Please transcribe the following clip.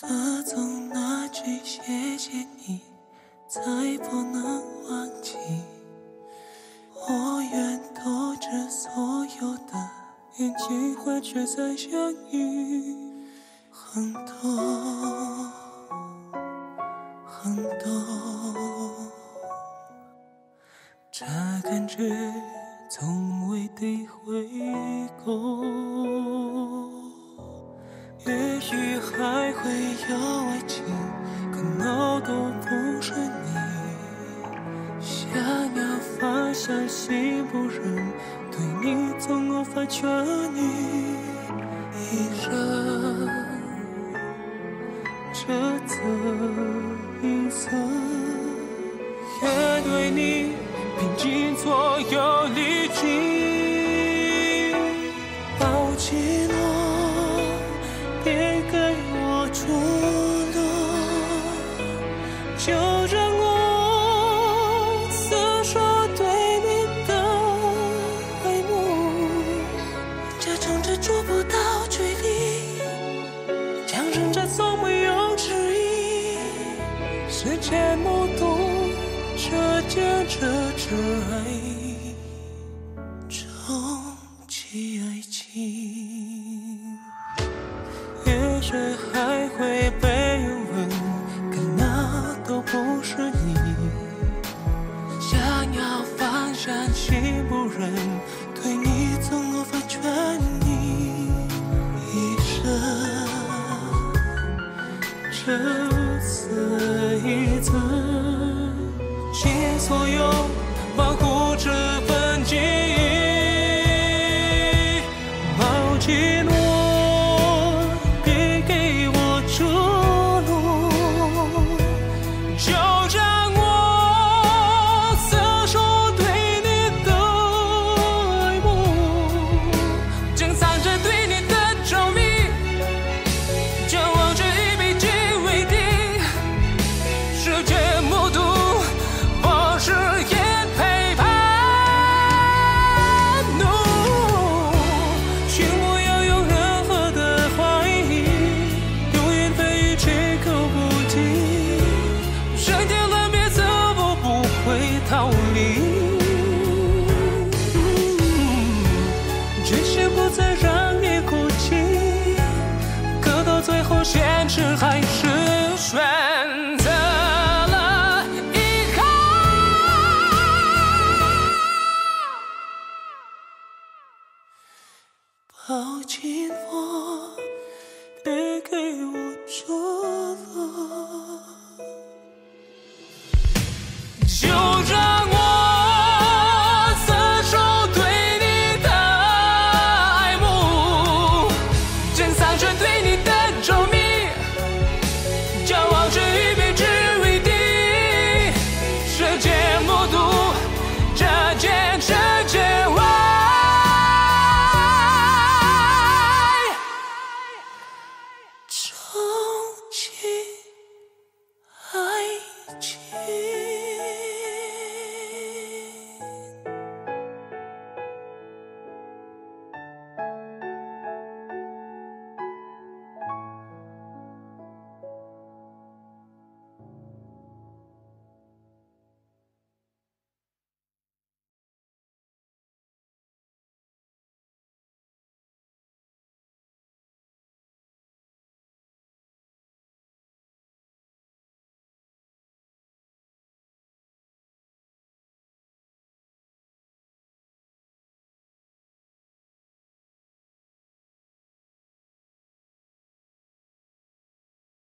自从那句谢谢你，再不能忘记。我愿透支所有的运气，换取再相遇。很多，很多，这感觉从未体会过。也许还会有爱情，可那都不是你。想要放下心不忍，对你总无法痊愈。一生这次一次，也对你拼尽所有力气。就让我诉说对你的爱慕，假装着触不到距离，强忍着从没有迟疑，时间目睹这见证着爱，终极爱情。也许还会放下心不忍，对你总无法痊愈。一生这次一次，尽所有保护逃离。只是不再让你哭泣，可到最后，现实还是选择了遗憾。抱紧我，别给我出路，就让